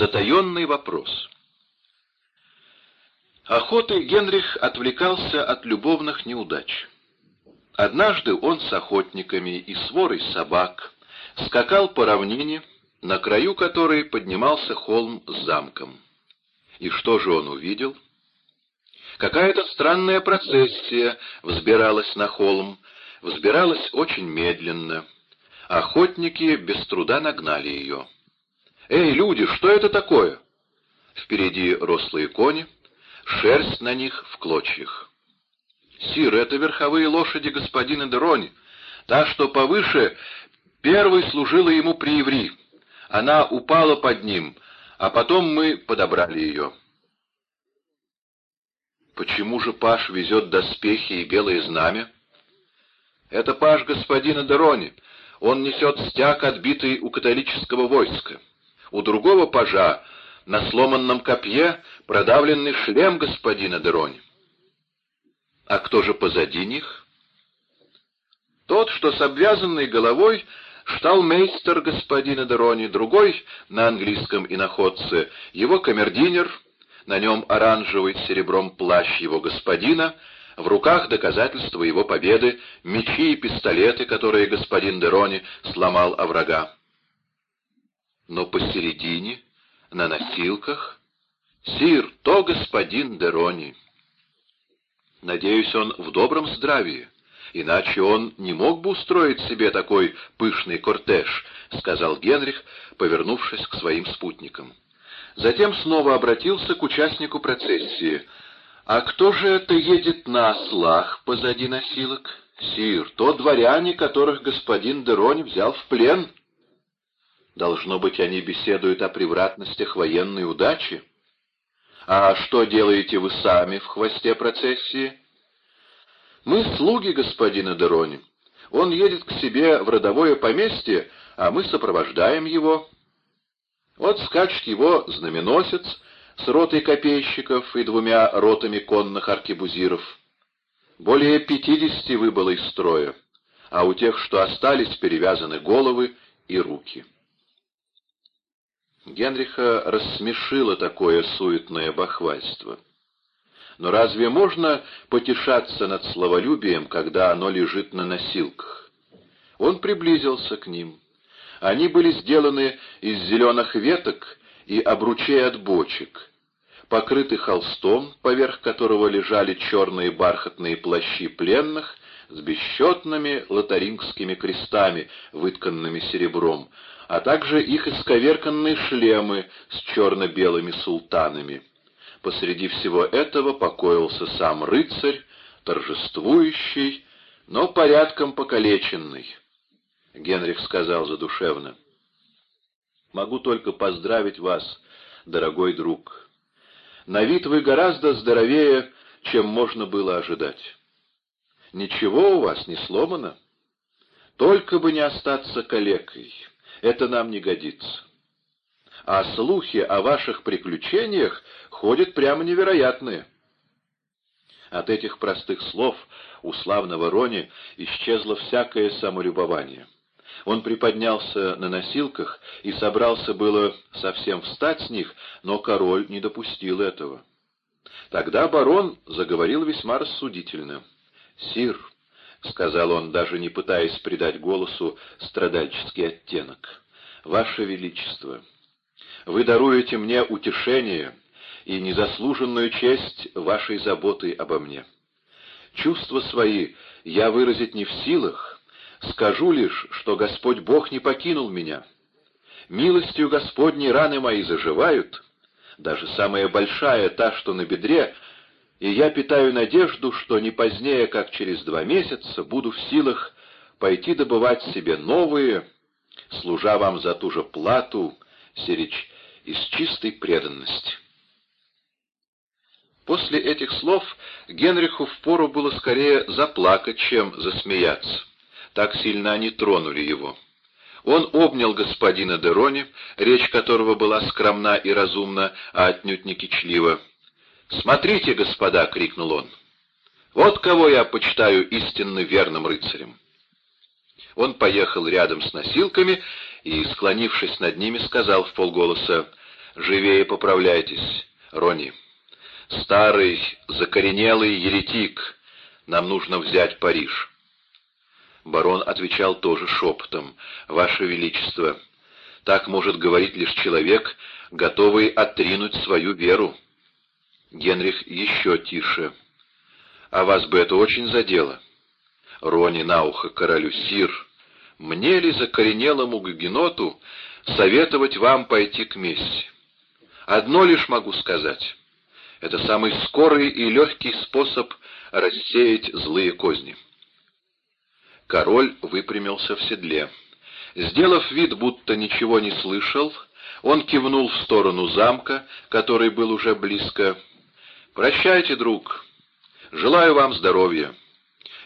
Затаенный вопрос. Охотой Генрих отвлекался от любовных неудач. Однажды он с охотниками и сворой собак скакал по равнине, на краю которой поднимался холм с замком. И что же он увидел? Какая-то странная процессия взбиралась на холм, взбиралась очень медленно. Охотники без труда нагнали ее. «Эй, люди, что это такое?» Впереди рослые кони, шерсть на них в клочьях. «Сир, это верховые лошади господина Дерони. Та, что повыше, первой служила ему при еври. Она упала под ним, а потом мы подобрали ее». «Почему же Паш везет доспехи и белое знамя?» «Это Паш господина Дерони. Он несет стяг, отбитый у католического войска. У другого пажа на сломанном копье продавленный шлем господина Дерони. А кто же позади них? Тот, что с обвязанной головой, шталмейстер господина Дерони, другой на английском иноходце, его камердинер, на нем оранжевый с серебром плащ его господина, в руках доказательства его победы, мечи и пистолеты, которые господин Дерони сломал о врага. Но посередине на носилках. «Сир, то господин Дерони». Надеюсь, он в добром здравии, иначе он не мог бы устроить себе такой пышный кортеж, — сказал Генрих, повернувшись к своим спутникам. Затем снова обратился к участнику процессии. «А кто же это едет на ослах позади носилок?» «Сир, то дворяне, которых господин Дерони взял в плен». Должно быть, они беседуют о превратностях военной удачи. А что делаете вы сами в хвосте процессии? Мы слуги господина Дерони. Он едет к себе в родовое поместье, а мы сопровождаем его. Вот скачет его знаменосец с ротой копейщиков и двумя ротами конных аркебузиров. Более пятидесяти выбыло из строя, а у тех, что остались, перевязаны головы и руки. Генриха рассмешило такое суетное бахвальство. Но разве можно потешаться над словолюбием, когда оно лежит на носилках? Он приблизился к ним. Они были сделаны из зеленых веток и обручей от бочек, покрыты холстом, поверх которого лежали черные бархатные плащи пленных с бесчетными лотарингскими крестами, вытканными серебром, а также их исковерканные шлемы с черно-белыми султанами. Посреди всего этого покоился сам рыцарь, торжествующий, но порядком покалеченный. Генрих сказал задушевно, «Могу только поздравить вас, дорогой друг. На вид вы гораздо здоровее, чем можно было ожидать. Ничего у вас не сломано? Только бы не остаться калекой. Это нам не годится. А слухи о ваших приключениях ходят прямо невероятные. От этих простых слов у славного Рони исчезло всякое самолюбование. Он приподнялся на носилках и собрался было совсем встать с них, но король не допустил этого. Тогда барон заговорил весьма рассудительно. «Сир, — сказал он, даже не пытаясь придать голосу страдальческий оттенок. «Ваше Величество, вы даруете мне утешение и незаслуженную честь вашей заботы обо мне. Чувства свои я выразить не в силах, скажу лишь, что Господь Бог не покинул меня. Милостью Господней раны мои заживают, даже самая большая, та, что на бедре, — и я питаю надежду, что не позднее, как через два месяца, буду в силах пойти добывать себе новые, служа вам за ту же плату, Серич, из чистой преданности. После этих слов Генриху впору было скорее заплакать, чем засмеяться. Так сильно они тронули его. Он обнял господина Дерони, речь которого была скромна и разумна, а отнюдь не кичлива. «Смотрите, господа!» — крикнул он. «Вот кого я почитаю истинно верным рыцарем!» Он поехал рядом с носилками и, склонившись над ними, сказал в полголоса, Живее поправляйтесь, Рони. Старый, закоренелый еретик. Нам нужно взять Париж. Барон отвечал тоже шепотом. «Ваше Величество, так может говорить лишь человек, готовый отринуть свою веру». Генрих еще тише. «А вас бы это очень задело?» Рони на ухо королю Сир. «Мне ли закоренелому гагеноту советовать вам пойти к Месси? Одно лишь могу сказать. Это самый скорый и легкий способ рассеять злые козни». Король выпрямился в седле. Сделав вид, будто ничего не слышал, он кивнул в сторону замка, который был уже близко. «Прощайте, друг. Желаю вам здоровья.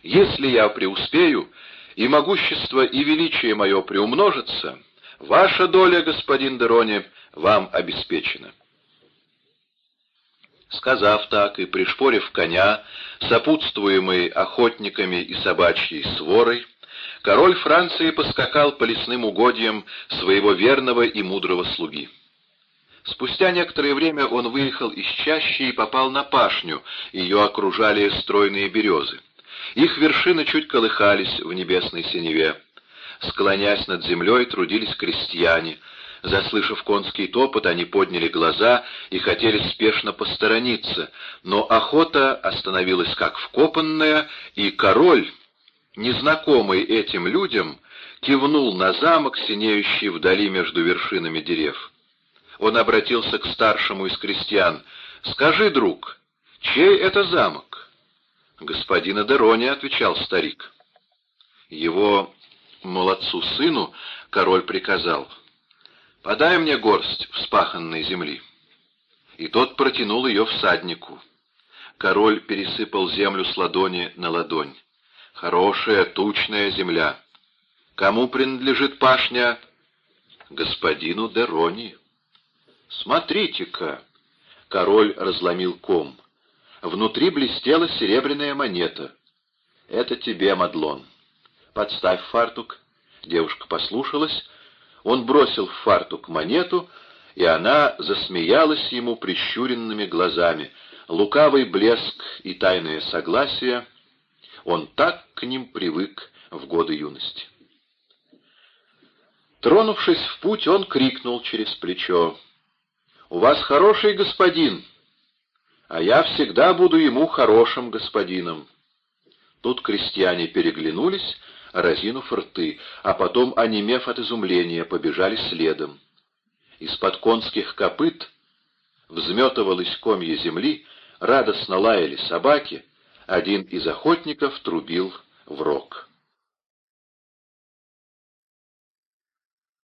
Если я преуспею, и могущество и величие мое приумножится, ваша доля, господин Дероне, вам обеспечена». Сказав так и пришпорив коня, сопутствуемый охотниками и собачьей сворой, король Франции поскакал по лесным угодьям своего верного и мудрого слуги. Спустя некоторое время он выехал из чащи и попал на пашню, ее окружали стройные березы. Их вершины чуть колыхались в небесной синеве. Склонясь над землей, трудились крестьяне — Заслышав конский топот, они подняли глаза и хотели спешно посторониться, но охота остановилась как вкопанная, и король, незнакомый этим людям, кивнул на замок, синеющий вдали между вершинами дерев. Он обратился к старшему из крестьян. «Скажи, друг, чей это замок?» «Господина Дерони», — отвечал старик. Его молодцу-сыну король приказал — «Подай мне горсть вспаханной земли». И тот протянул ее всаднику. Король пересыпал землю с ладони на ладонь. Хорошая, тучная земля. Кому принадлежит пашня? Господину Дерони. Смотрите-ка! Король разломил ком. Внутри блестела серебряная монета. Это тебе, Мадлон. Подставь фартук. Девушка послушалась, он бросил в фартук монету, и она засмеялась ему прищуренными глазами. Лукавый блеск и тайное согласие. Он так к ним привык в годы юности. Тронувшись в путь, он крикнул через плечо. «У вас хороший господин, а я всегда буду ему хорошим господином». Тут крестьяне переглянулись, разинув рты, а потом, онемев от изумления, побежали следом. Из-под конских копыт взметывалось комья земли, радостно лаяли собаки, один из охотников трубил в рог.